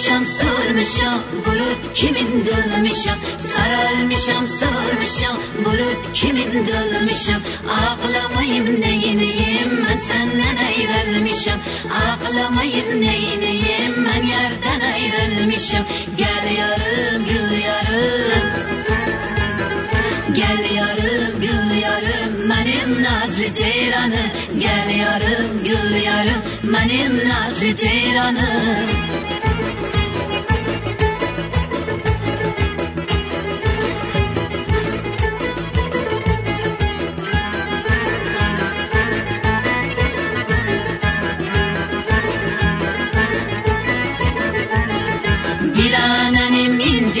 Sarılmışam sığırmışam bulut kimin dılmışam Sarılmışam sığırmışam bulut kimin dılmışam Ağlamayım neyiniyim ben? Senden ayrılmışam. Ağlamayım neyiniyim ben? Yerden ayrılmışam. Gel yarım gül yarım. Gel yarım gül yarım benim nazlı ceyranım Gel yarım gül yarım benim nazlı ceyranım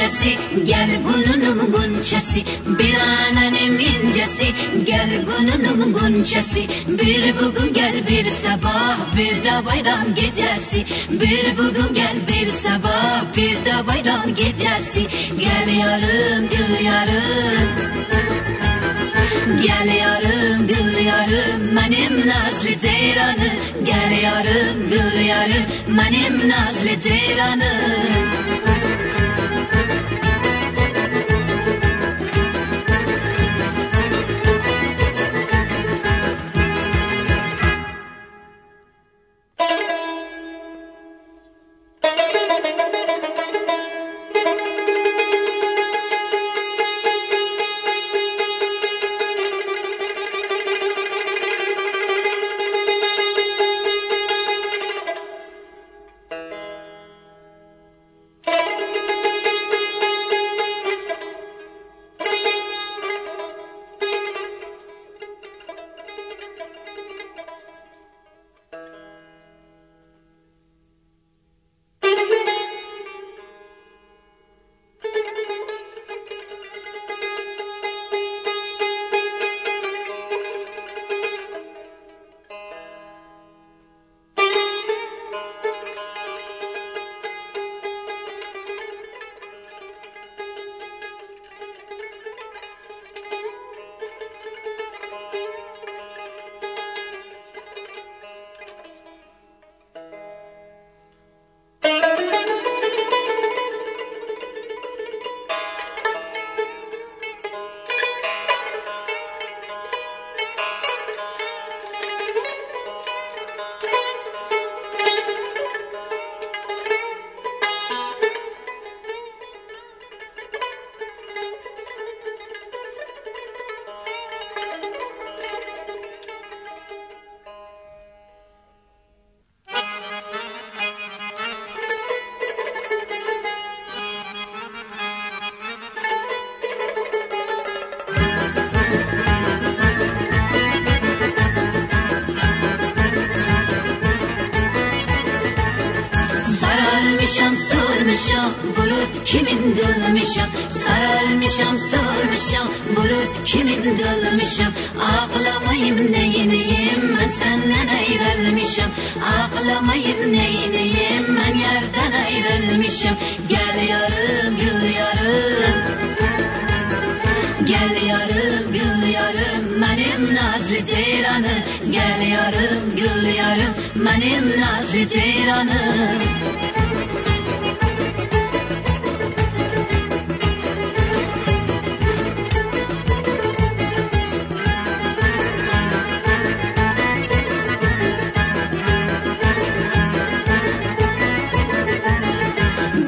incesi gel gununum gunçesi Bir ananem incesi gel gununum gunçesi Bir bugün gel bir sabah bir de bayram gecesi. Bir bugün gel bir sabah bir de bayram gecesi. Gel yarım gül yarım Gel yarım gül yarım benim nazlı ceyranım Gel yarım gül yarım benim nazlı ceyranım sığırmışam bulut kimin dılmışam Sarılmışam sığırmışam bulut kimin dılmışam Ağlamayım neyiniyim ben? Senden ayrılmışam. Ağlamayım neyiniyim ben? Yerden ayrılmışam. Gel yarım gül yarım. Gel yarım gül yarım benim nazlı ceyranım Gel yarım gül yarım benim nazlı ceyranım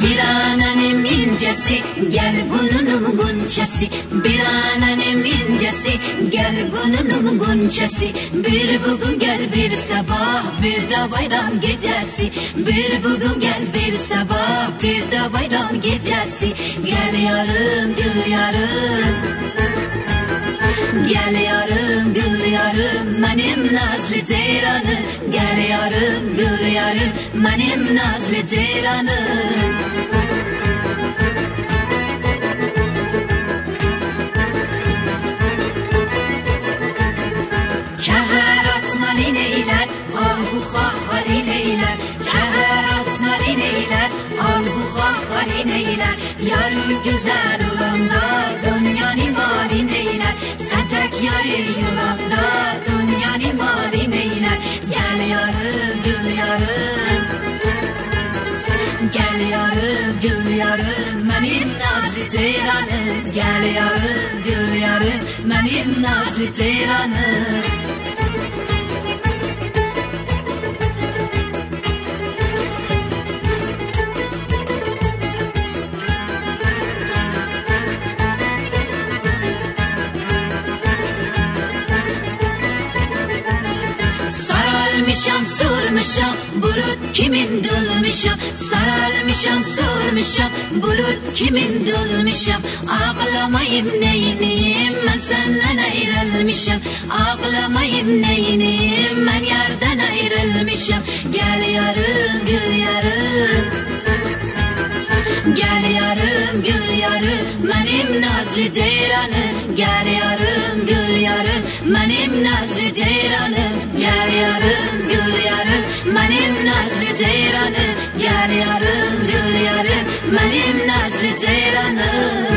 Bir ananem incesi gel gununum gunçesi Bir ananem incesi gel gununum gunçesi Bir bugün gel bir sabah bir de bayram gecesi. Bir bugün gel bir sabah bir de bayram gecesi. Gel yarım gül yarım Gel yarım gül yarım benim nazlı ceyranım Gel yarım gül yarım benim nazlı ceyranım Atmalı neylər, al bu xaxali neylər Yarı güzel olanda dünyanın mali neylər Sen tek yarı yolanda dünyanın mali neylər Gel yarım gül yarım Gel yarım gül yarım benim nazlı ceyranım Gel yarım gül yarım benim nazlı ceyranım Saralmışam sormuşam bulut kimin dolmuşam Saralmışam sormuşam bulut kimin dolmuşam Ağlamayım neyiniyim ben? Senden ayrılmışam. Ağlamayım neyiniyim ben? Yerden ayrılmışam. Gel yarım gül yarım benim nazlı ceyranım Gel yarım gül yarım. Benim nazlı ceyranım Gel yarım gül yarım. Benim nazlı ceyranım Gel yarım gül yarım. Benim nazlı ceyranım